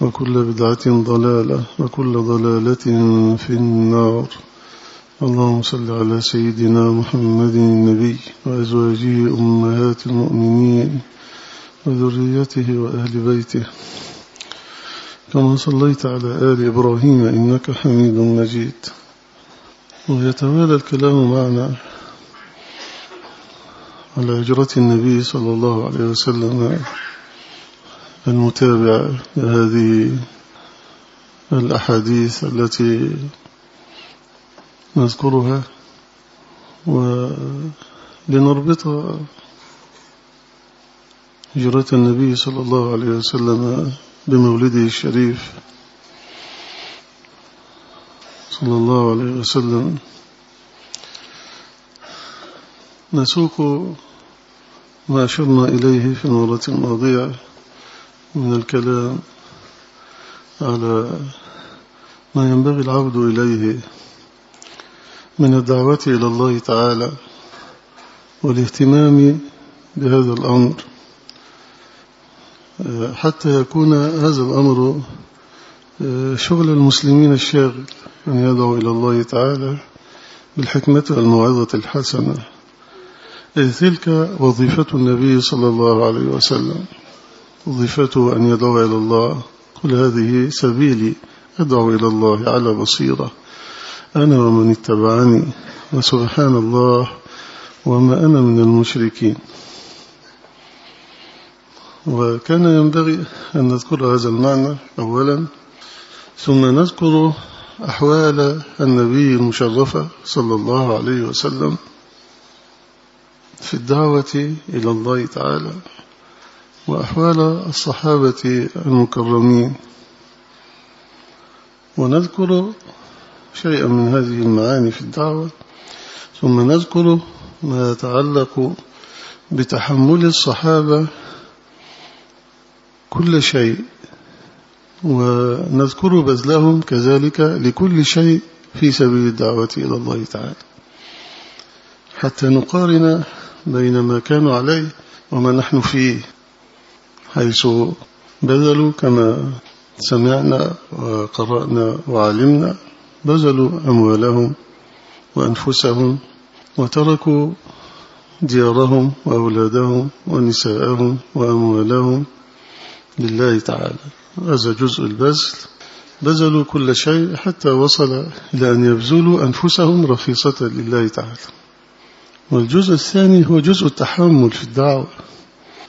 وكل بدعة ضلالة وكل ضلالة في النار. اللهم صل على سيدنا محمد النبي وأزواجه أمهات المؤمنين وذريته وأهل بيته. كما صليت على آل إبراهيم إنك حميد مجيد. ويتوالى الكلام معنا على هجرة النبي صلى الله عليه وسلم. المتابع لهذه الأحاديث التي نذكرها ولنربط هجرة النبي صلى الله عليه وسلم بمولده الشريف صلى الله عليه وسلم. نسوق ما أشرنا إليه في المرة الماضية. من الكلام على ما ينبغي العبد إليه من الدعوة إلى الله تعالى والاهتمام بهذا الأمر. حتى يكون هذا الأمر شغل المسلمين الشاغل أن يدعو إلى الله تعالى بالحكمة والموعظة الحسنة. تلك وظيفة النبي صلى الله عليه وسلم. وظيفته أن يدعو إلى الله. قل هذه سبيلي أدعو إلى الله على بصيرة. أنا ومن اتبعني وسبحان الله وما أنا من المشركين. وكان ينبغي أن نذكر هذا المعنى أولا ثم نذكر أحوال النبي المشرفة صلى الله عليه وسلم في الدعوة إلى الله تعالى. وأحوال الصحابة المكرمين. ونذكر شيئا من هذه المعاني في الدعوة ثم نذكر ما يتعلق بتحمل الصحابة كل شيء ونذكر بذلهم كذلك لكل شيء في سبيل الدعوة إلى الله تعالى. حتى نقارن بين ما كانوا عليه وما نحن فيه. حيث بذلوا كما سمعنا وقرأنا وعلمنا بذلوا أموالهم وأنفسهم وتركوا ديارهم وأولادهم ونساءهم وأموالهم لله تعالى. هذا جزء البذل. بذلوا كل شيء حتى وصل إلى أن يبذلوا أنفسهم رخيصة لله تعالى. والجزء الثاني هو جزء التحمل في الدعوة.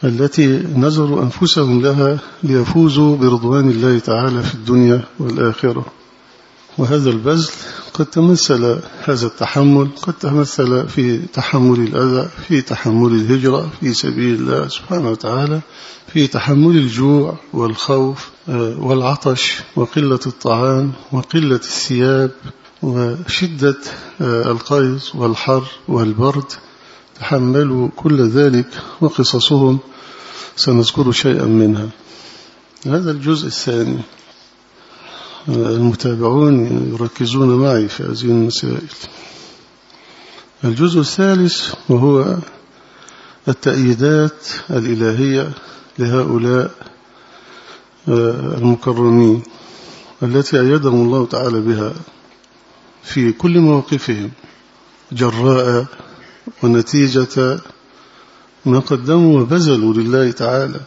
التي نزروا أنفسهم لها ليفوزوا برضوان الله تعالى في الدنيا والآخرة. وهذا البذل قد تمثل هذا التحمل قد تمثل في تحمل الأذى في تحمل الهجرة في سبيل الله سبحانه وتعالى في تحمل الجوع والخوف والعطش وقلة الطعام وقلة الثياب وشدة القيظ والحر والبرد. تحملوا كل ذلك وقصصهم سنذكر شيئا منها. هذا الجزء الثاني. المتابعون يركزون معي في هذه المسائل. الجزء الثالث وهو التأييدات الإلهية لهؤلاء آه، المكرمين التي أيدهم الله تعالى بها في كل مواقفهم جراء ونتيجة ما قدموا وبذلوا لله تعالى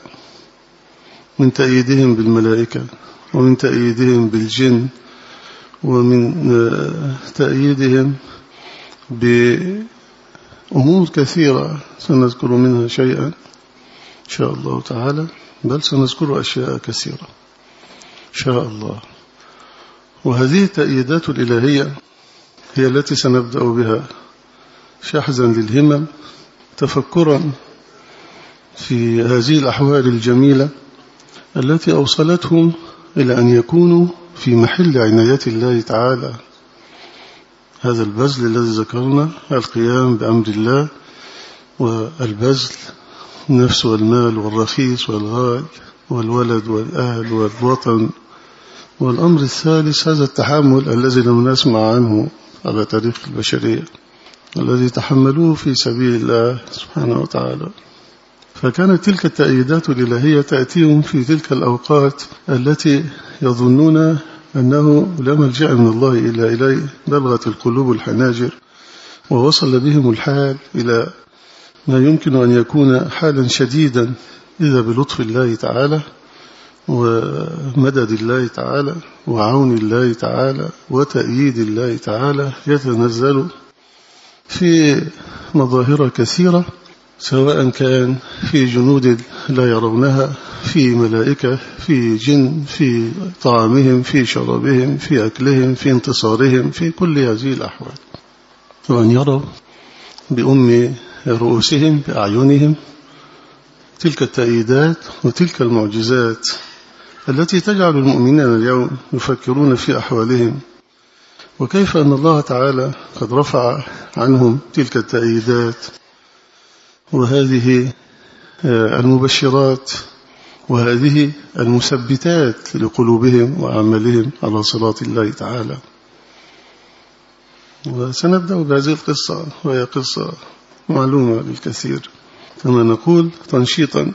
من تأييدهم بالملائكة ومن تأييدهم بالجن ومن آه، تأييدهم بأمور كثيرة سنذكر منها شيئا إن شاء الله تعالى بل سنذكر أشياء كثيرة إن شاء الله. وهذه التأييدات الإلهية هي التي سنبدأ بها شحزا للهمم تفكرا في هذه الأحوال الجميلة التي أوصلتهم إلى أن يكونوا في محل عناية الله تعالى. هذا البذل الذي ذكرنا القيام بأمر الله والبذل النفس والمال والرخيص والغال والولد والأهل والوطن. والأمر الثالث هذا التحمل الذي لم نسمع عنه على تاريخ البشرية. الذي تحملوه في سبيل الله سبحانه وتعالى. فكانت تلك التأييدات الإلهية تأتيهم في تلك الأوقات التي يظنون أنه لا ملجأ من الله إلا إليه بلغت القلوب الحناجر ووصل بهم الحال إلى ما يمكن أن يكون حالا شديدا إذا بلطف الله تعالى ومدد الله تعالى وعون الله تعالى وتأييد الله تعالى يتنزل في مظاهر كثيرة سواء كان في جنود لا يرونها في ملائكة في جن في طعامهم في شرابهم في أكلهم في انتصارهم في كل هذه الأحوال. وأن يروا بأم رؤوسهم بأعينهم تلك التأييدات وتلك المعجزات التي تجعل المؤمنين اليوم يفكرون في أحوالهم. وكيف أن الله تعالى قد رفع عنهم تلك التأييدات وهذه آه، المبشرات وهذه المثبتات لقلوبهم وأعمالهم على صراط الله تعالى. وسنبدأ بهذه القصة وهي قصة معلومة للكثير. كما نقول تنشيطا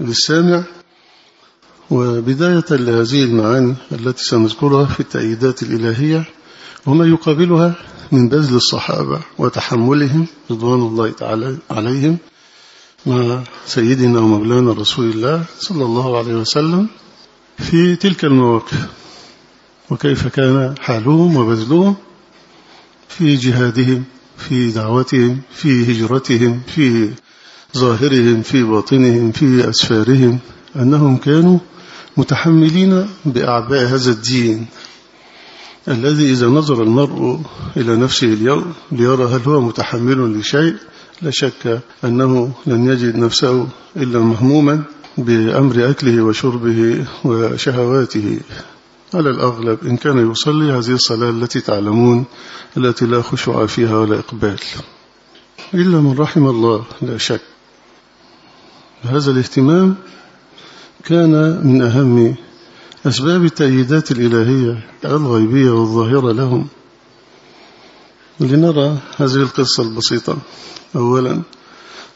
للسامع. وبداية لهذه المعاني التي سنذكرها في التأييدات الإلهية وما يقابلها من بذل الصحابة وتحملهم رضوان الله تعالى عليهم مع سيدنا ومولانا رسول الله صلى الله عليه وسلم في تلك المواقف. وكيف كان حالهم وبذلهم في جهادهم في دعوتهم في هجرتهم في ظاهرهم في باطنهم في أسفارهم أنهم كانوا متحملين بأعباء هذا الدين. الذي إذا نظر المرء إلى نفسه اليوم ليرى هل هو متحمل لشيء لا شك أنه لن يجد نفسه إلا مهموما بأمر أكله وشربه وشهواته. على الأغلب إن كان يصلي هذه الصلاة التي تعلمون التي لا خشوع فيها ولا إقبال. إلا من رحم الله لا شك. هذا الاهتمام كان من أهم أسباب التأييدات الإلهية الغيبية والظاهرة لهم. لنرى هذه القصة البسيطة. أولا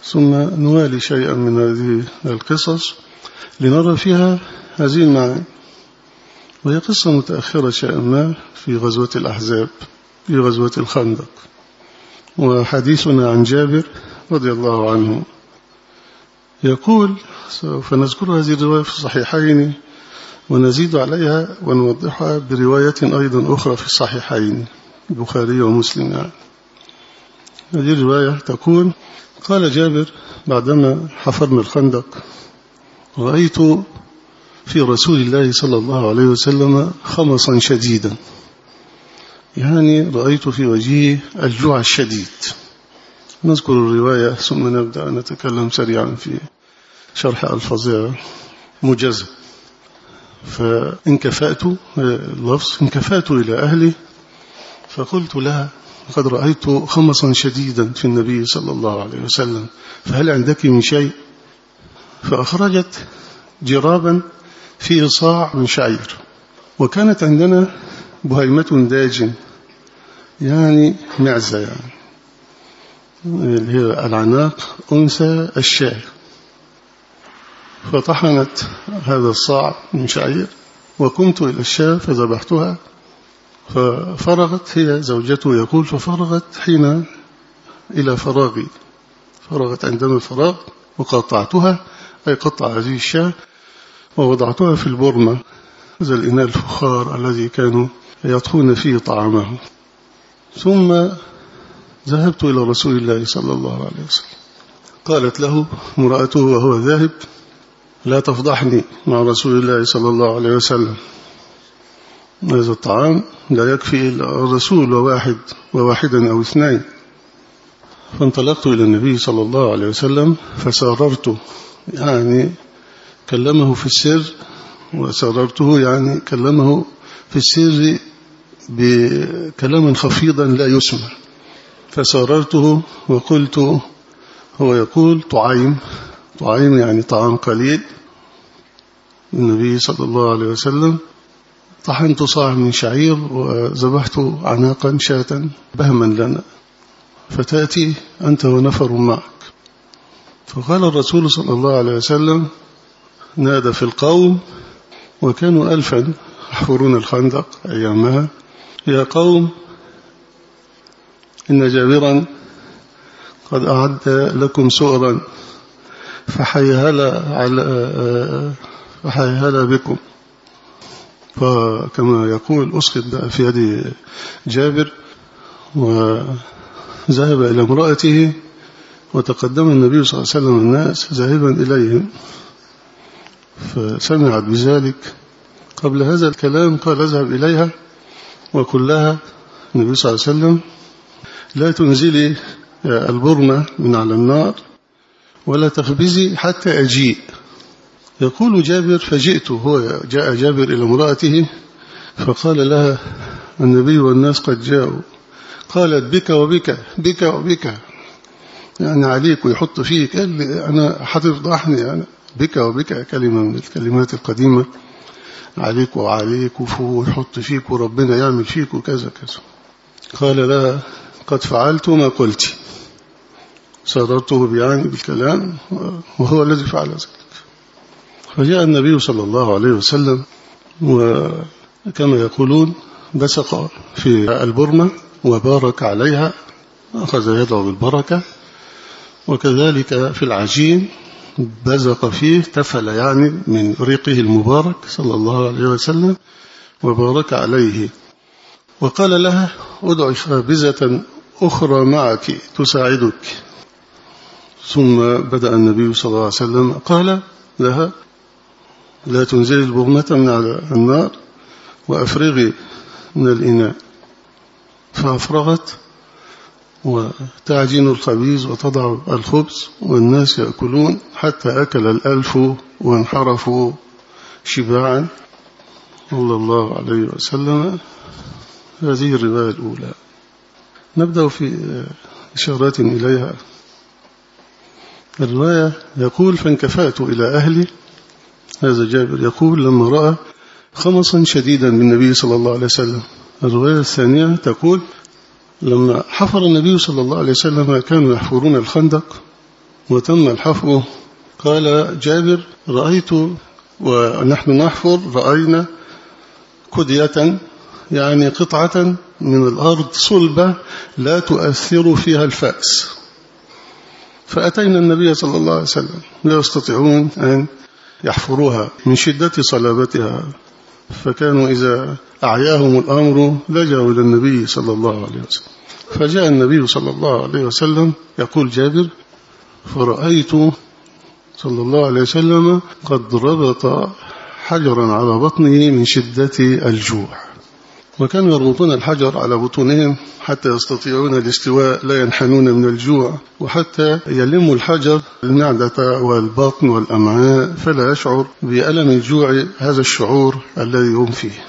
ثم نوالي شيئا من هذه القصص لنرى فيها هذه المعاني. وهي قصة متأخرة شيئا ما في غزوة الأحزاب في غزوة الخندق. وحديثنا عن جابر رضي الله عنه. يقول سوف نذكر هذه الرواية في الصحيحين ونزيد عليها ونوضحها برواية أيضا أخرى في الصحيحين البخاري ومسلم يعني. هذه الرواية تقول قال جابر بعدما حفرنا الخندق رأيت في رسول الله صلى الله عليه وسلم خمصا شديدا. يعني رأيت في وجهه الجوع الشديد. نذكر الرواية ثم نبدأ نتكلم سريعا في شرح ألفاظها مجزم فانكفأت اللفظ انكفأت إلى أهلي فقلت لها قد رأيت خمصا شديدا في النبي صلى الله عليه وسلم فهل عندك من شيء؟ فأخرجت جرابا فيه صاع من شعير وكانت عندنا بهيمة داجن يعني معزة يعني اللي هي العناق أنثى الشاه فطحنت هذا الصاع من شعير وكنت إلى الشاه فذبحتها ففرغت هي زوجته يقول ففرغت حين إلى فراغي. فرغت عندما الفراغ وقطعتها أي قطع هذه الشاة ووضعتها في البرمة. هذا الإناء الفخار الذي كانوا يطهون فيه طعامهم ثم ذهبت إلى رسول الله صلى الله عليه وسلم. قالت له امرأته وهو ذاهب لا تفضحني مع رسول الله صلى الله عليه وسلم. هذا الطعام لا يكفي الرسول وواحد وواحدا أو اثنين. فانطلقت إلى النبي صلى الله عليه وسلم فساررت يعني كلمه في السر وسررته يعني كلمه في السر بكلام خفيضا لا يسمع فسررته وقلت هو يقول طعيم. طعيم يعني طعام قليل. النبي صلى الله عليه وسلم طحنت صاع من شعير وذبحت عناقا شاة بهما لنا فتأتي أنت ونفر معك. فقال الرسول صلى الله عليه وسلم نادى في القوم وكانوا ألفا يحفرون الخندق أيامها يا قوم إن جابرا قد أعد لكم سؤرا. فحيهلا على فحيهلا بكم. فكما يقول أسقط في يد جابر وذهب إلى امرأته وتقدم النبي صلى الله عليه وسلم الناس ذاهبا إليهم فسمعت بذلك. قبل هذا الكلام قال اذهب إليها وكلها. النبي صلى الله عليه وسلم لا تنزلي البرمة من على النار. ولا تخبزي حتى أجيء. يقول جابر فجئت. هو جاء جابر إلى امرأته فقال لها النبي والناس قد جاءوا. قالت بك وبك بك وبك. يعني عليك ويحط فيك. أنا هتفضحني أنا. بك وبك كلمة من الكلمات القديمة. عليك وعليك ويحط فيك وربنا يعمل فيك وكذا كذا. قال لها قد فعلت ما قلت. صدرته بيعني بالكلام وهو الذي فعل ذلك. فجاء النبي صلى الله عليه وسلم وكما يقولون بسق في البرمة وبارك عليها أخذ يده بالبركة وكذلك في العجين بزق فيه تفل يعني من ريقه المبارك صلى الله عليه وسلم وبارك عليه. وقال لها ادعي خابزة أخرى معك تساعدك. ثم بدأ النبي صلى الله عليه وسلم قال لها لا تنزلي البغمة من على النار وأفرغي من الإناء. فأفرغت وتعجين الخبيز وتضع الخبز والناس يأكلون حتى أكل الألف وانحرفوا شباعا. صلى الله عليه وسلم. هذه الرواية الأولى. نبدأ في إشارات إليها. الرواية يقول فانكفأت إلى أهلي. هذا جابر يقول لما رأى خمصا شديدا بالنبي صلى الله عليه وسلم. الرواية الثانية تقول لما حفر النبي صلى الله عليه وسلم كانوا يحفرون الخندق وتم الحفر قال جابر رأيت ونحن نحفر رأينا كدية يعني قطعة من الأرض صلبة لا تؤثر فيها الفأس. فأتينا النبي صلى الله عليه وسلم. لا يستطيعون أن يحفروها من شدة صلابتها. فكانوا إذا أعياهم الأمر لجأوا إلى النبي صلى الله عليه وسلم. فجاء النبي صلى الله عليه وسلم يقول جابر فرأيت صلى الله عليه وسلم قد ربط حجرا على بطنه من شدة الجوع. وكانوا يربطون الحجر على بطونهم حتى يستطيعون الاستواء لا ينحنون من الجوع وحتى يلموا الحجر المعدة والبطن والأمعاء فلا يشعر بألم الجوع هذا الشعور الذي هم فيه.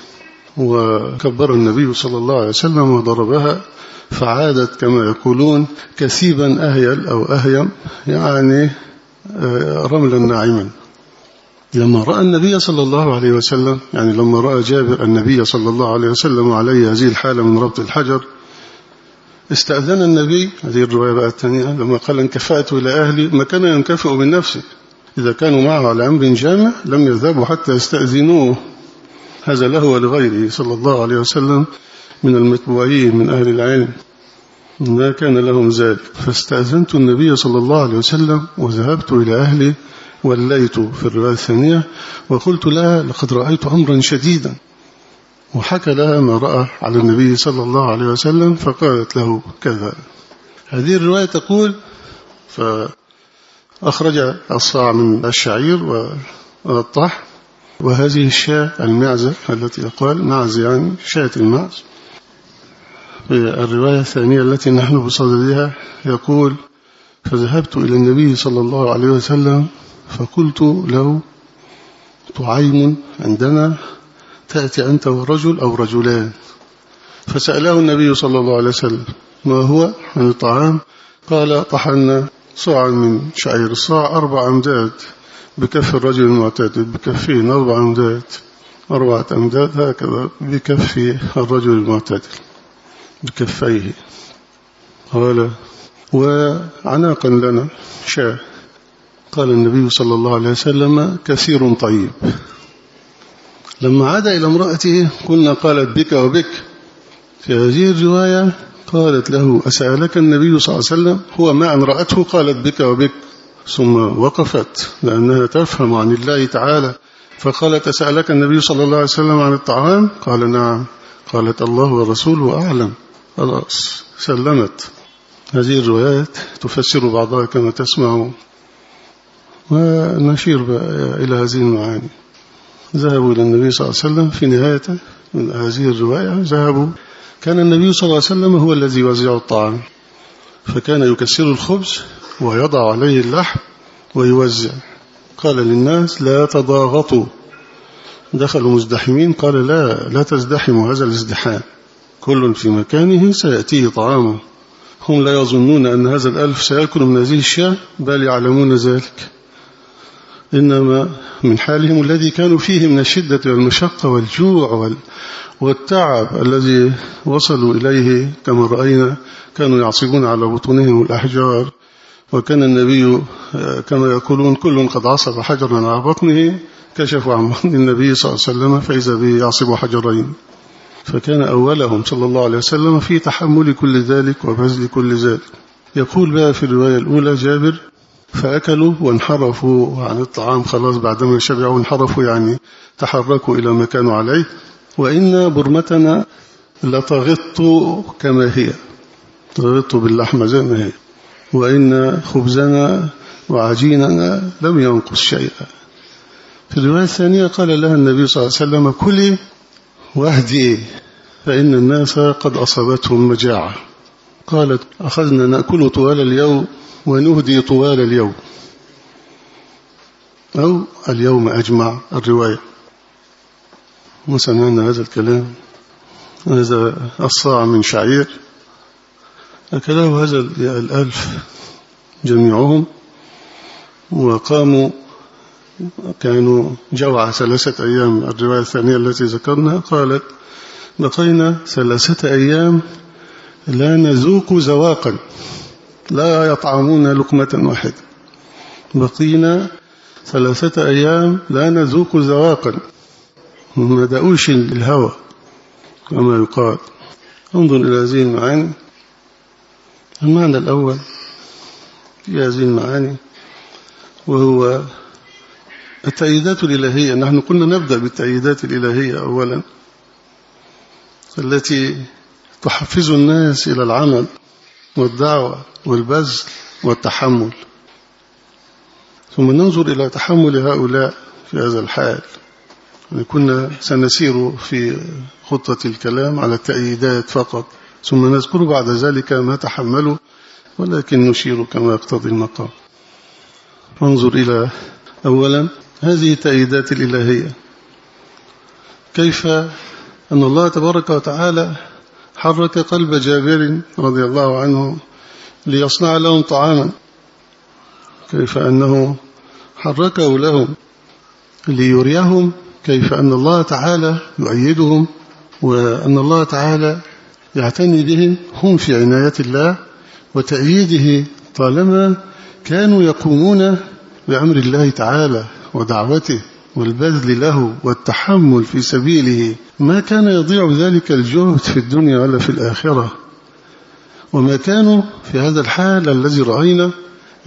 وكبر النبي صلى الله عليه وسلم وضربها فعادت كما يقولون كثيبا أهيل أو أهيم يعني رملا ناعما. لما رأى النبي صلى الله عليه وسلم يعني لما رأى جابر النبي صلى الله عليه وسلم عليه هذه الحالة من ربط الحجر استأذن النبي هذه الرواية بقى الثانية لما قال انكفأت إلى أهلي ما كان ينكفئ من نفسه. إذا كانوا معه على أمر جامع لم يذهبوا حتى يستأذنوه. هذا له ولغيره صلى الله عليه وسلم من المتبوعين من أهل العلم. ما كان لهم ذلك. فاستأذنت النبي صلى الله عليه وسلم وذهبت إلى أهلي وليت في الرواية الثانية وقلت لها لقد رأيت أمرا شديدا. وحكى لها ما رأى على النبي صلى الله عليه وسلم فقالت له كذا. هذه الرواية تقول فأخرج الصاع من الشعير والطح وهذه الشاة المعزة التي قال معز يعني شاة المعز. الرواية الثانية التي نحن بصددها يقول فذهبت إلى النبي صلى الله عليه وسلم فقلت له طعيم عندنا تأتي أنت ورجل أو رجلان. فسأله النبي صلى الله عليه وسلم ما هو عن الطعام؟ قال طحنا صاعا من شعير. الصاع أربع أمداد بكف الرجل المعتدد بكفين أربع أمداد أربعة أمداد هكذا بكف الرجل المعتدل بكفيه. قال وعناقا لنا شاة. قال النبي صلى الله عليه وسلم كثير طيب. لما عاد إلى امرأته قلنا قالت بك وبك. في هذه الرواية قالت له أسألك النبي صلى الله عليه وسلم هو ما أن رأته قالت بك وبك. ثم وقفت لأنها تفهم عن الله تعالى. فقالت أسألك النبي صلى الله عليه وسلم عن الطعام؟ قال نعم. قالت الله ورسوله أعلم. خلاص سلمت. هذه الروايات تفسر بعضها كما تسمع. ونشير إلى هذه المعاني. ذهبوا إلى النبي صلى الله عليه وسلم في نهاية من هذه الرواية. ذهبوا. كان النبي صلى الله عليه وسلم هو الذي يوزع الطعام. فكان يكسر الخبز ويضع عليه اللحم ويوزع. قال للناس لا تضاغطوا. دخلوا مزدحمين. قال لا لا تزدحموا هذا الازدحام. كل في مكانه سيأتيه طعامه. هم لا يظنون أن هذا الألف سيأكل من هذه الشاة بل يعلمون ذلك. إنما من حالهم الذي كانوا فيه من الشدة والمشقة والجوع والتعب الذي وصلوا إليه كما رأينا كانوا يعصبون على بطونهم الأحجار. وكان النبي كما يقولون كل قد عصب حجرا على بطنه كشفوا عن بطن النبي صلى الله عليه وسلم فإذا به يعصب حجرين. فكان أولهم صلى الله عليه وسلم في تحمل كل ذلك وبذل كل ذلك. يقول بقى في الرواية الأولى جابر فأكلوا وانحرفوا عن الطعام خلاص بعدما شبعوا انحرفوا يعني تحركوا إلى ما كانوا عليه. وإن برمتنا لتغط كما هي. تغط باللحمة زي ما هي. وإن خبزنا وعجيننا لم ينقص شيئا. في الرواية الثانية قال لها النبي صلى الله عليه وسلم كلي واهدي فإن الناس قد أصابتهم مجاعة. قالت أخذنا نأكل طوال اليوم ونهدي طوال اليوم. أو اليوم أجمع الرواية. وسمعنا هذا الكلام. هذا الصاع من شعير. أكله هذا الألف جميعهم. وقاموا كانوا جوع ثلاثة أيام. الرواية الثانية التي ذكرنا قالت بقينا ثلاثة أيام لا نذوق زواقا. لا يطعمون لقمة واحدة. بقينا ثلاثة أيام لا نذوق زواقا ما دقوش الهوى كما يقال. انظر إلى هذه المعاني المعنى الأول في هذه المعاني وهو التأييدات الإلهية. نحن قلنا نبدأ بالتأييدات الإلهية أولا التي تحفز الناس إلى العمل والدعوة. والبذل والتحمل. ثم ننظر إلى تحمل هؤلاء في هذا الحال. يعني كنا سنسير في خطة الكلام على التأييدات فقط. ثم نذكر بعد ذلك ما تحملوا ولكن نشير كما يقتضي المقام. انظر إلى أولا هذه التأييدات الإلهية. كيف أن الله تبارك وتعالى حرك قلب جابر رضي الله عنه ليصنع لهم طعاما. كيف أنه حركه لهم ليريهم كيف أن الله تعالى يؤيدهم وأن الله تعالى يعتني بهم. هم في عناية الله وتأييده طالما كانوا يقومون بأمر الله تعالى ودعوته والبذل له والتحمل في سبيله. ما كان يضيع ذلك الجهد في الدنيا ولا في الآخرة. وما كانوا في هذا الحال الذي رأينا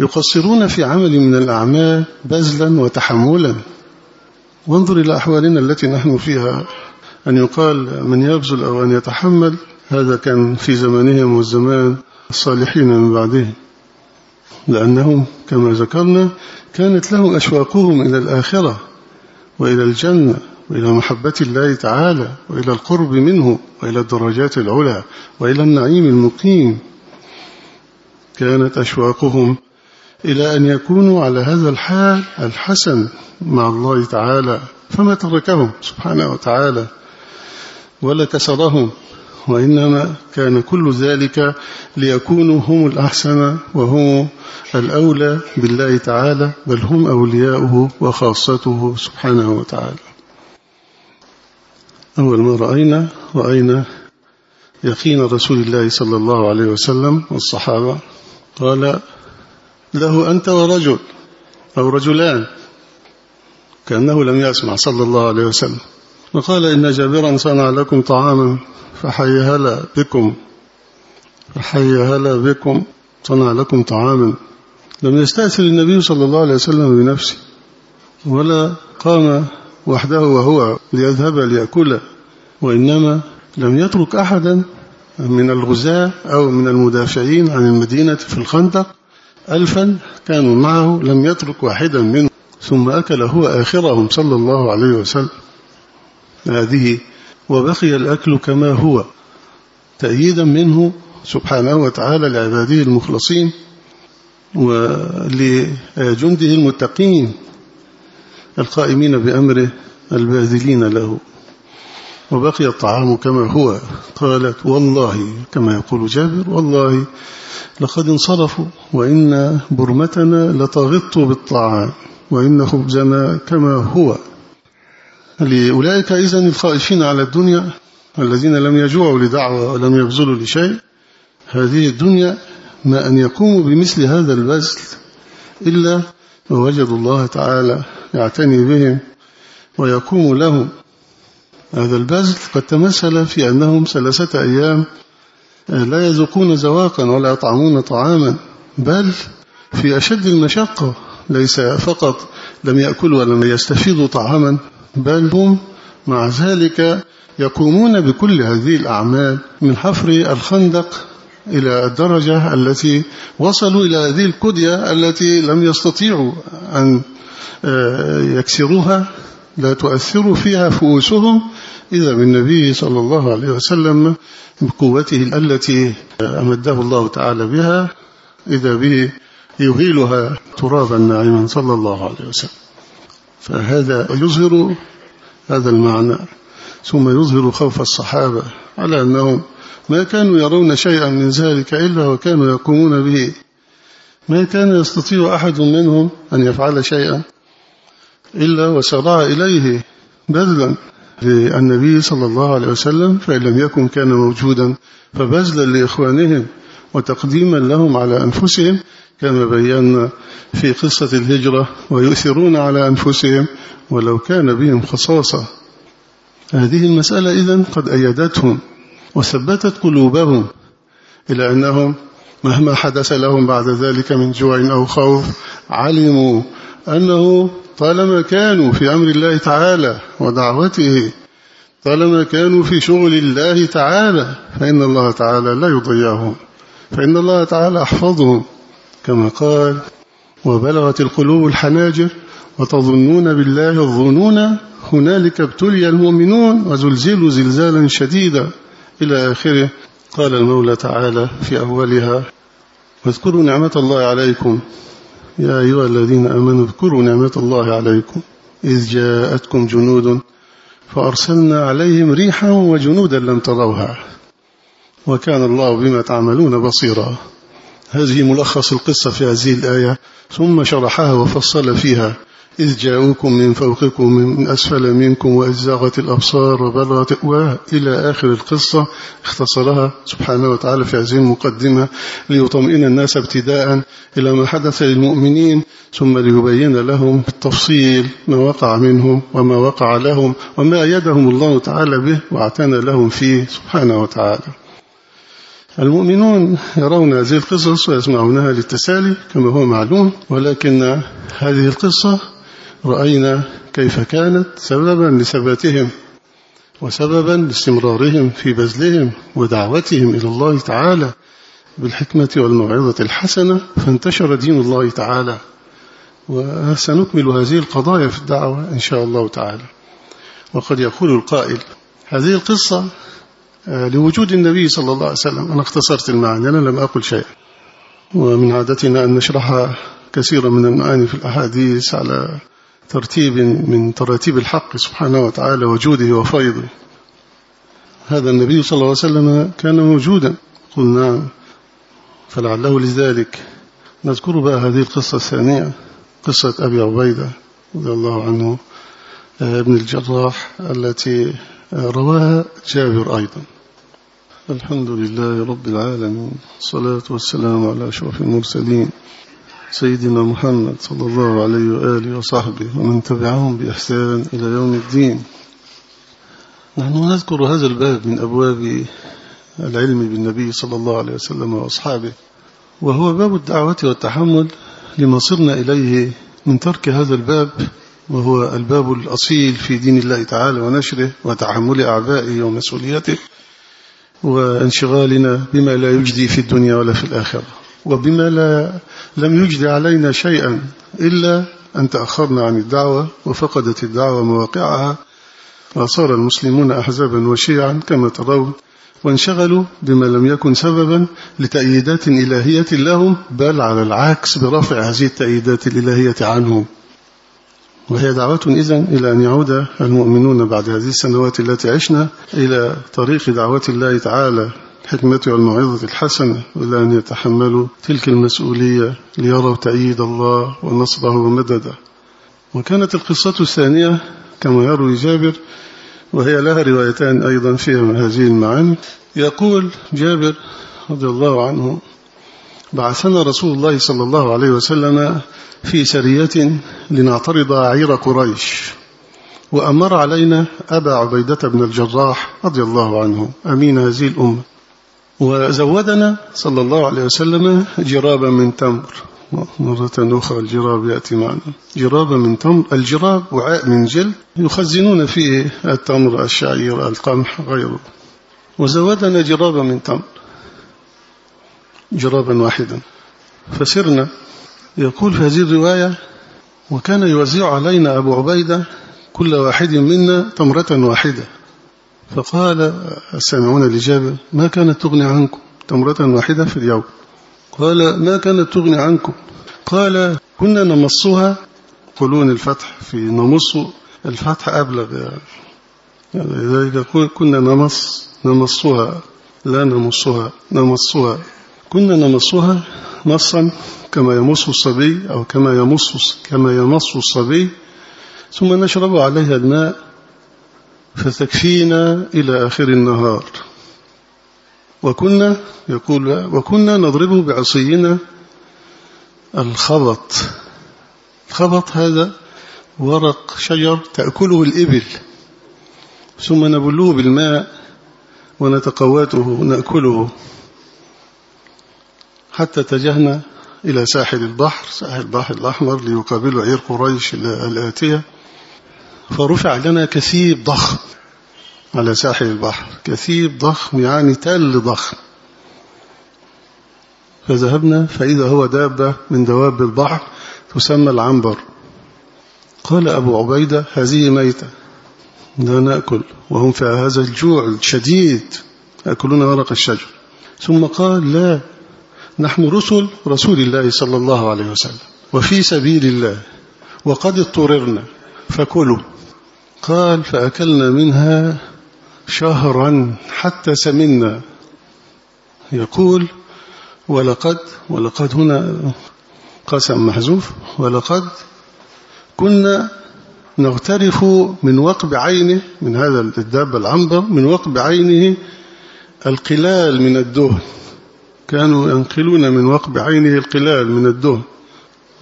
يقصرون في عمل من الأعمال بذلا وتحملا. وانظر إلى أحوالنا التي نحن فيها. أن يقال من يبذل أو أن يتحمل هذا كان في زمانهم والزمان الصالحين من بعدهم لأنهم كما ذكرنا كانت لهم أشواقهم إلى الآخرة وإلى الجنة. وإلى محبة الله تعالى وإلى القرب منه وإلى الدرجات العلى وإلى النعيم المقيم. كانت أشواقهم إلى أن يكونوا على هذا الحال الحسن مع الله تعالى فما تركهم سبحانه وتعالى ولا كسرهم. وإنما كان كل ذلك ليكونوا هم الأحسن وهم الأولى بالله تعالى بل هم أولياؤه وخاصته سبحانه وتعالى. أول ما رأينا رأينا يقين رسول الله صلى الله عليه وسلم والصحابة. قال له أنت ورجل أو رجلان كأنه لم يسمع صلى الله عليه وسلم. وقال إن جابرا صنع لكم طعاما فحي هلا بكم فحي هلا بكم صنع لكم طعاما. لم يستأثر النبي صلى الله عليه وسلم بنفسه ولا قام وحده وهو ليذهب ليأكل وإنما لم يترك أحدا من الغزاة أو من المدافعين عن المدينة في الخندق. ألفا كانوا معه لم يترك واحدا منهم. ثم أكل هو آخرهم صلى الله عليه وسلم. هذه وبقي الأكل كما هو. تأييدا منه سبحانه وتعالى لعباده المخلصين ولجنده المتقين. القائمين بأمره الباذلين له. وبقي الطعام كما هو. قالت والله كما يقول جابر والله لقد انصرفوا وإن برمتنا لتغط بالطعام وإن خبزنا كما هو. لأولئك إذن الخائفين على الدنيا الذين لم يجوعوا لدعوة ولم يبذلوا لشيء. هذه الدنيا ما أن يقوموا بمثل هذا البذل إلا ووجدوا الله تعالى يعتني بهم ويقوم لهم. هذا البذل قد تمثل في أنهم ثلاثة أيام لا يذوقون زواقا ولا يطعمون طعاما بل في أشد المشقة ليس فقط لم يأكلوا ولم يستفيدوا طعاما بل هم مع ذلك يقومون بكل هذه الأعمال من حفر الخندق إلى الدرجة التي وصلوا إلى هذه الكدية التي لم يستطيعوا أن يكسروها لا تؤثر فيها فؤوسهم. إذا بالنبي صلى الله عليه وسلم بقوته التي أمده الله تعالى بها إذا به يهيلها ترابا ناعما صلى الله عليه وسلم. فهذا يظهر هذا المعنى. ثم يظهر خوف الصحابة على أنهم ما كانوا يرون شيئا من ذلك إلا وكانوا يقومون به. ما كان يستطيع أحد منهم أن يفعل شيئا. إلا وسرع إليه بذلا. للنبي صلى الله عليه وسلم فإن لم يكن كان موجودا فبذلا لإخوانهم وتقديما لهم على أنفسهم كما بينا في قصة الهجرة ويؤثرون على أنفسهم ولو كان بهم خصاصة. هذه المسألة إذن قد أيدتهم وثبتت قلوبهم إلى أنهم مهما حدث لهم بعد ذلك من جوع أو خوف علموا أنه طالما كانوا في أمر الله تعالى ودعوته طالما كانوا في شغل الله تعالى فإن الله تعالى لا يضيعهم فإن الله تعالى أحفظهم كما قال وبلغت القلوب الحناجر وتظنون بالله الظنون هنالك ابتلي المؤمنون وزلزلوا زلزالا شديدا إلى آخره. قال المولى تعالى في أولها واذكروا نعمة الله عليكم يا أيها الذين أمنوا اذكروا نعمة الله عليكم. إذ جاءتكم جنود فأرسلنا عليهم ريحا وجنودا لم تروها. وكان الله بما تعملون بصيرا. هذه ملخص القصة في هذه الآية. ثم شرحها وفصل فيها. إذ جاءوكم من فوقكم من أسفل منكم وإذ زاغت الأبصار وبلغت وإلى آخر القصة اختصرها سبحانه وتعالى في هذه المقدمة ليطمئن الناس ابتداء إلى ما حدث للمؤمنين ثم ليبين لهم بالتفصيل ما وقع منهم وما وقع لهم وما أيدهم الله تعالى به واعتنى لهم فيه سبحانه وتعالى. المؤمنون يرون هذه القصص ويسمعونها للتسالي كما هو معلوم ولكن هذه القصة رأينا كيف كانت سببا لثباتهم وسببا لاستمرارهم في بذلهم ودعوتهم إلى الله تعالى بالحكمة والموعظة الحسنة فانتشر دين الله تعالى. وسنكمل هذه القضايا في الدعوة إن شاء الله تعالى. وقد يقول القائل هذه القصة آه، لوجود النبي صلى الله عليه وسلم. أنا اختصرت المعنى أنا لم أقل شيء ومن عادتنا أن نشرح كثيرا من المعاني في الأحاديث على ترتيب من تراتيب الحق سبحانه وتعالى وجوده وفيضه. هذا النبي صلى الله عليه وسلم كان موجودا. قلنا. فلعله لذلك. نذكر بقى هذه القصة الثانية قصة أبي عبيدة رضي الله عنه آه، ابن الجراح التي رواها جابر أيضا. الحمد لله رب العالمين الصلاة والسلام على أشرف المرسلين. سيدنا محمد صلى الله عليه وآله وصحبه ومن تبعهم بإحسان إلى يوم الدين. نحن نذكر هذا الباب من أبواب العلم بالنبي صلى الله عليه وسلم وأصحابه وهو باب الدعوة والتحمل لما صرنا إليه من ترك هذا الباب وهو الباب الأصيل في دين الله تعالى ونشره وتحمل أعبائه ومسؤوليته وانشغالنا بما لا يجدي في الدنيا ولا في الآخرة. وبما لا لم يجدي علينا شيئا إلا أن تأخرنا عن الدعوة وفقدت الدعوة مواقعها وصار المسلمون أحزابا وشيعا كما ترون وانشغلوا بما لم يكن سببا لتأييدات إلهية لهم بل على العكس برفع هذه التأييدات الإلهية عنهم. وهي دعوة إذن إلى أن يعود المؤمنون بعد هذه السنوات التي عشنا إلى طريق دعوة الله تعالى. الحكمة والموعظة الحسنة وإلى أن يتحملوا تلك المسؤولية ليروا تأييد الله ونصره ومدده. وكانت القصة الثانية كما يروي جابر وهي لها روايتان أيضا فيها من هذه المعاني. يقول جابر رضي الله عنه بعثنا رسول الله صلى الله عليه وسلم في سرية لنعترض عير قريش وأمر علينا أبا عبيدة بن الجراح رضي الله عنه أمين هذه الأمة. وزودنا صلى الله عليه وسلم جرابا من تمر. مرة أخرى الجراب يأتي معنا. جرابا من تمر. الجراب وعاء من جلد. يخزنون فيه التمر الشعير القمح غيره. وزودنا جرابا من تمر. جرابا واحدا. فسرنا. يقول في هذه الرواية وكان يوزع علينا أبو عبيدة كل واحد منا تمرة واحدة. فقال السامعون لجابر ما كانت تغني عنكم تمرة واحدة في اليوم؟ قال ما كانت تغني عنكم. قال كنا نمصها. قلون الفتح في نمص الفتح أبلغ. يعني لذلك كنا نمص نمصها لا نمصها نمصها. كنا نمصها مصا كما يمص الصبي أو كما يمص كما يمص الصبي ثم نشرب عليها الماء فتكفينا إلى آخر النهار. وكنا يقول وكنا نضربه بعصينا الخبط. الخبط هذا ورق شجر تأكله الإبل. ثم نبلوه بالماء ونتقواته نأكله. حتى اتجهنا إلى ساحل البحر. ساحل البحر الأحمر ليقابل عير قريش الآتية. فرفع لنا كثيب ضخم على ساحل البحر. كثيب ضخم يعني تل ضخم. فذهبنا فإذا هو دابة من دواب البحر تسمى العنبر. قال أبو عبيدة هذه ميتة. لا نأكل. وهم في هذا الجوع الشديد يأكلون ورق الشجر. ثم قال لا نحن رسل رسول الله صلى الله عليه وسلم وفي سبيل الله وقد اضطررنا فكلوا. قال فأكلنا منها شهرا حتى سمنا. يقول ولقد ولقد هنا قسم محذوف. ولقد كنا نغترف من وقب عينه من هذا الداب العنبر من وقب عينه القلال من الدهن. كانوا ينقلون من وقب عينه القلال من الدهن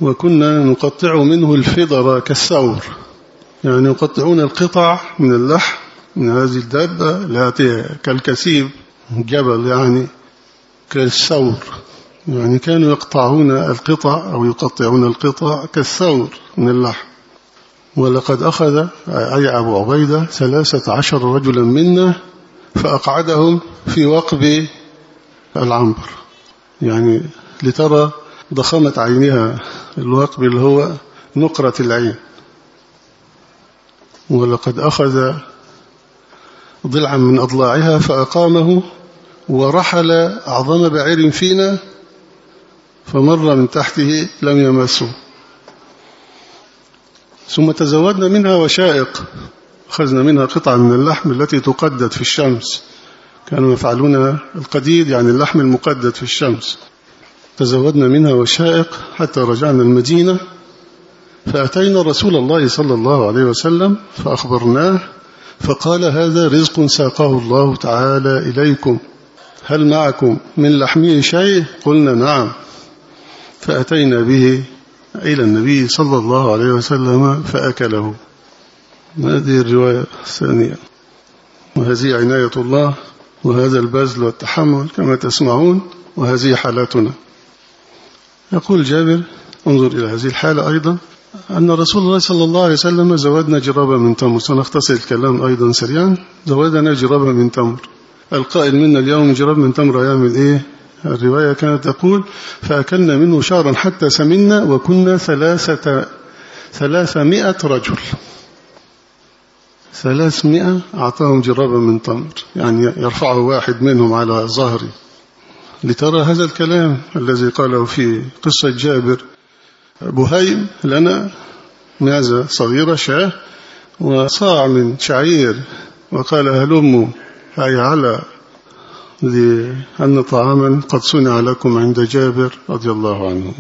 وكنا نقطع منه الفضر كالثور. يعني يقطعون القطع من اللحم من هذه الدابة التي كالكسيب جبل يعني كالثور. يعني كانوا يقطعون القطع أو يقطعون القطع كالثور من اللحم. ولقد أخذ أي أبو عبيدة ثلاثة عشر رجلا منا فأقعدهم في وقب العنبر. يعني لترى ضخامة عينها الوقب اللي هو نقرة العين. ولقد أخذ ضلعا من أضلاعها فأقامه ورحل أعظم بعير فينا فمر من تحته لم يمسه. ثم تزودنا منها وشائق أخذنا منها قطعة من اللحم التي تقدد في الشمس. كانوا يفعلون القديد يعني اللحم المقدد في الشمس. تزودنا منها وشائق حتى رجعنا المدينة. فأتينا رسول الله صلى الله عليه وسلم فأخبرناه فقال هذا رزق ساقه الله تعالى إليكم هل معكم من لحمه شيء؟ قلنا نعم. فأتينا به إلى النبي صلى الله عليه وسلم فأكله. هذه الرواية الثانية. وهذه عناية الله وهذا البذل والتحمل كما تسمعون وهذه حالاتنا يقول جابر انظر إلى هذه الحالة أيضا. أن رسول الله صلى الله عليه وسلم زودنا جرابا من تمر. سنختصر الكلام أيضا سريعا. زودنا جرابا من تمر. القائل منا اليوم جراب من تمر يعمل إيه الرواية كانت تقول فأكلنا منه شهرا حتى سمنا وكنا ثلاثة ثلاثمائة رجل. ثلاثمائة أعطاهم جرابا من تمر. يعني يرفعه واحد منهم على ظهري. لترى هذا الكلام الذي قاله في قصة جابر بهيم لنا معزة صغيرة شاه وصاع من شعير وقال هلموا أي على لأن طعاما قد صنع لكم عند جابر رضي الله عنه.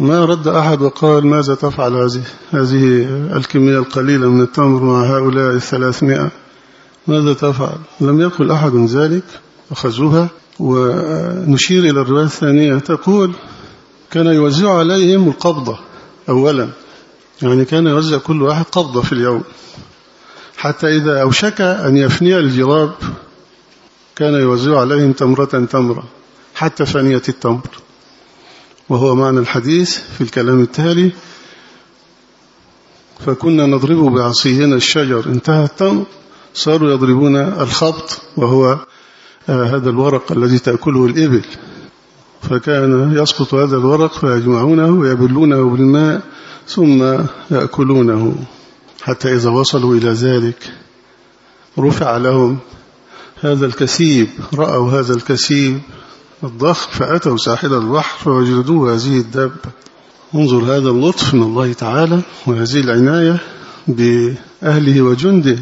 ما رد أحد وقال ماذا تفعل هذه هذه الكمية القليلة من التمر مع هؤلاء الثلاثمائة؟ ماذا تفعل؟ لم يقل أحد ذلك أخذوها ونشير إلى الرواية الثانية تقول كان يوزع عليهم القبضة أولا. يعني كان يوزع كل واحد قبضة في اليوم. حتى إذا أوشك أن يفني الجراب كان يوزع عليهم تمرة تمرة حتى فانية التمر. وهو معنى الحديث في الكلام التالي فكنا نضرب بعصينا الشجر انتهى التمر. صاروا يضربون الخبط وهو آه، هذا الورق الذي تأكله الإبل. فكان يسقط هذا الورق فيجمعونه ويبلونه بالماء ثم يأكلونه حتى إذا وصلوا إلى ذلك رفع لهم هذا الكسيب رأوا هذا الكسيب الضخم فأتوا ساحل البحر فوجدوا هذه الدابة انظر هذا اللطف من الله تعالى وهذه العناية بأهله وجنده.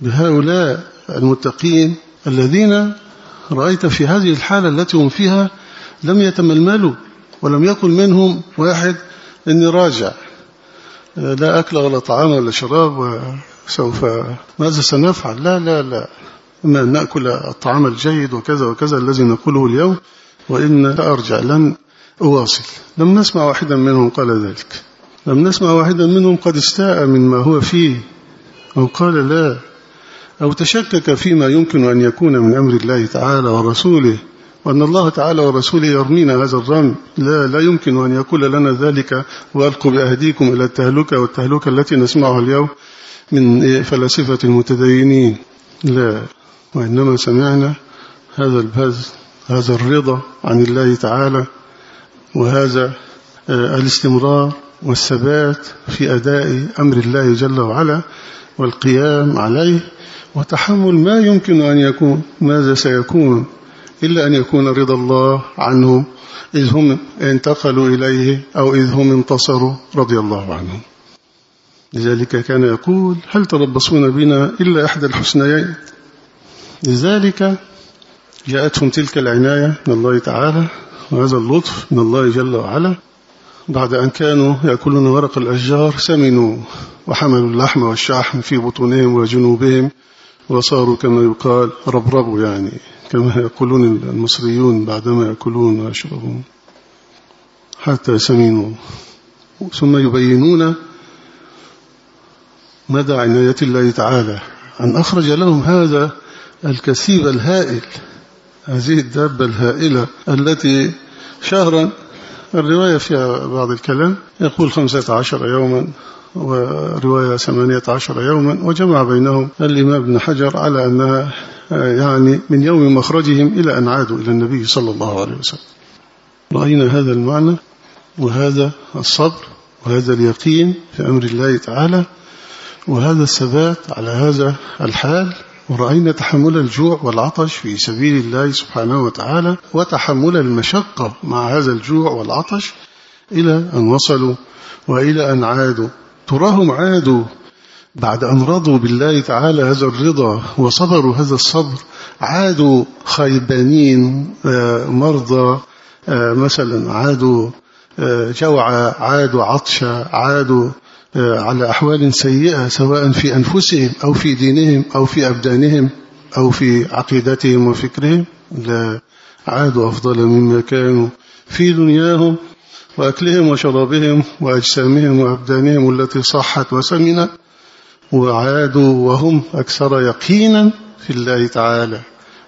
بهؤلاء المتقين الذين رأيت في هذه الحالة التي هم فيها لم يتململوا ولم يقل منهم واحد إني راجع. لا أكل ولا طعام ولا شراب وسوف ماذا سنفعل؟ لا لا لا. إما أن نأكل الطعام الجيد وكذا وكذا الذي نقوله اليوم وإن أرجع لن أواصل. لم نسمع واحدا منهم قال ذلك. لم نسمع واحدا منهم قد استاء من ما هو فيه أو قال لا. أو تشكك فيما يمكن أن يكون من أمر الله تعالى ورسوله وأن الله تعالى ورسوله يرمينا هذا الرمي. لا لا يمكن أن يقول لنا ذلك وألقوا بأهديكم إلى التهلكة والتهلكة التي نسمعها اليوم من فلاسفة المتدينين. لا وإنما سمعنا هذا البذل هذا الرضا عن الله تعالى وهذا آه، الاستمرار والثبات في أداء أمر الله جل وعلا والقيام عليه. وتحمل ما يمكن أن يكون ماذا سيكون؟ إلا أن يكون رضا الله عنهم إذ هم انتقلوا إليه أو إذ هم انتصروا رضي الله عنهم لذلك كان يقول هل تربصون بنا إلا إحدى الحسنيين؟ لذلك جاءتهم تلك العناية من الله تعالى وهذا اللطف من الله جل وعلا. بعد أن كانوا يأكلون ورق الأشجار سمنوا وحملوا اللحم والشحم في بطونهم وجنوبهم. وصاروا كما يقال ربربوا يعني كما يقولون المصريون بعدما يأكلون ويشربون حتى سمنوا ثم يبينون مدى عناية الله تعالى. أن أخرج لهم هذا الكثيب الهائل هذه الدابة الهائلة التي شهرا الرواية فيها بعض الكلام يقول خمسة عشر يوما ورواية ثمانية عشر يوما وجمع بينهم الإمام ابن حجر على أنها يعني من يوم مخرجهم إلى أن عادوا إلى النبي صلى الله عليه وسلم. رأينا هذا المعنى وهذا الصبر وهذا اليقين في أمر الله تعالى وهذا الثبات على هذا الحال. ورأينا تحمل الجوع والعطش في سبيل الله سبحانه وتعالى وتحمل المشقة مع هذا الجوع والعطش إلى أن وصلوا وإلى أن عادوا. تراهم عادوا بعد أن رضوا بالله تعالى هذا الرضا وصبروا هذا الصبر عادوا خيبانين آه، مرضى آه، مثلا عادوا آه، جوعى عادوا عطشا عادوا على أحوال سيئة سواء في أنفسهم أو في دينهم أو في أبدانهم أو في عقيدتهم وفكرهم لا عادوا أفضل مما كانوا في دنياهم. وأكلهم وشرابهم وأجسامهم وأبدانهم التي صحت وسمنت وعادوا وهم أكثر يقينا في الله تعالى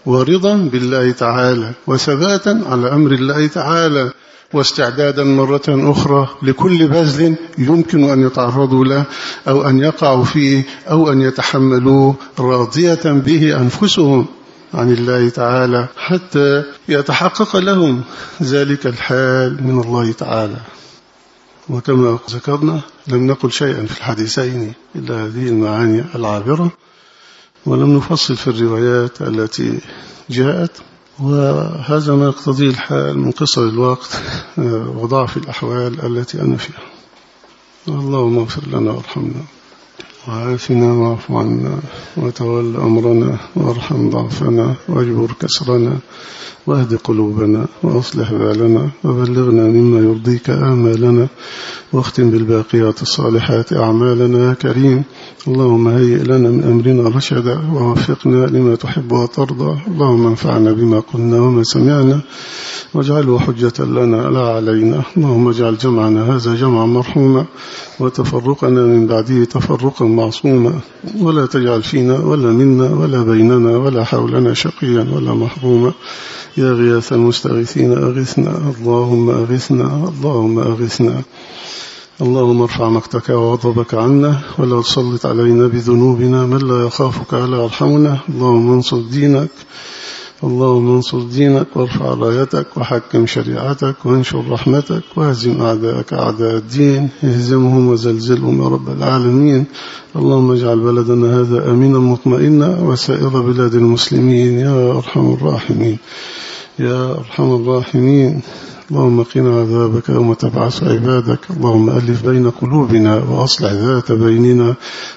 ورضا بالله تعالى وثباتا على أمر الله تعالى واستعدادا مرة أخرى لكل بذل يمكن أن يتعرضوا له أو أن يقعوا فيه أو أن يتحملوه راضية به أنفسهم. عن الله تعالى حتى يتحقق لهم ذلك الحال من الله تعالى. وكما ذكرنا لم نقل شيئا في الحديثين إلا هذه المعاني العابرة ولم نفصل في الروايات التي جاءت. وهذا ما يقتضيه الحال من قصر الوقت وضعف الأحوال التي أنا فيها. اللهم اغفر لنا وارحمنا. وعافنا واعف عنا وتول أمرنا وارحم ضعفنا واجبر كسرنا واهد قلوبنا وأصلح بالنا وبلغنا مما يرضيك آمالنا واختم بالباقيات الصالحات أعمالنا يا كريم. اللهم هيئ لنا من أمرنا رشدا ووفقنا لما تحب وترضى. اللهم انفعنا بما قلنا وما سمعنا واجعله حجة لنا لا علينا. اللهم اجعل جمعنا هذا جمعا مرحوما وتفرقنا من بعده تفرقا معصوما. ولا تجعل فينا ولا منا ولا بيننا ولا حولنا شقيا ولا محروما. يا غياث المستغيثين أغثنا. اللهم أغثنا. اللهم أغثنا. اللهم ارفع مقتك وغضبك عنا ولا تسلط علينا بذنوبنا من لا يخافك ولا يرحمنا. اللهم انصر دينك. اللهم انصر دينك وارفع رايتك وحكم شريعتك وانشر رحمتك واهزم أعداءك أعداء الدين اهزمهم وزلزلهم يا رب العالمين. اللهم اجعل بلدنا هذا أمينا مطمئنا وسائر بلاد المسلمين يا أرحم الراحمين يا أرحم الراحمين. اللهم قنا عذابك يوم تبعث عبادك. اللهم ألف بين قلوبنا وأصلح ذات بيننا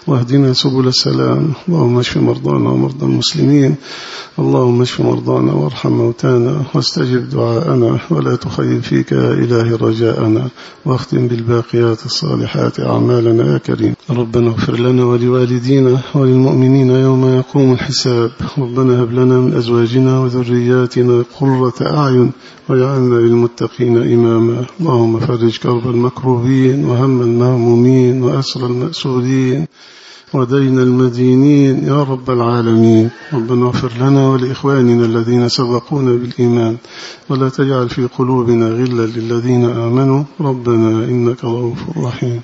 واهدنا سبل السلام. اللهم اشف مرضانا ومرضى المسلمين. اللهم اشف مرضانا وارحم موتانا واستجب دعاءنا ولا تخيب فيك يا إله رجاءنا. واختم بالباقيات الصالحات أعمالنا يا كريم. ربنا اغفر لنا ولوالدينا وللمؤمنين يوم يقوم الحساب. ربنا هب لنا من أزواجنا وذرياتنا قرة أعين واجعلنا للمتقين إماما. اللهم فرج كرب المكروبين وهم المهمومين وأسر المأسورين ودين المدينين. يا رب العالمين. ربنا اغفر لنا ولإخواننا الذين سبقونا بالإيمان ولا تجعل في قلوبنا غلا للذين آمنوا. ربنا إنك رؤوف رحيم.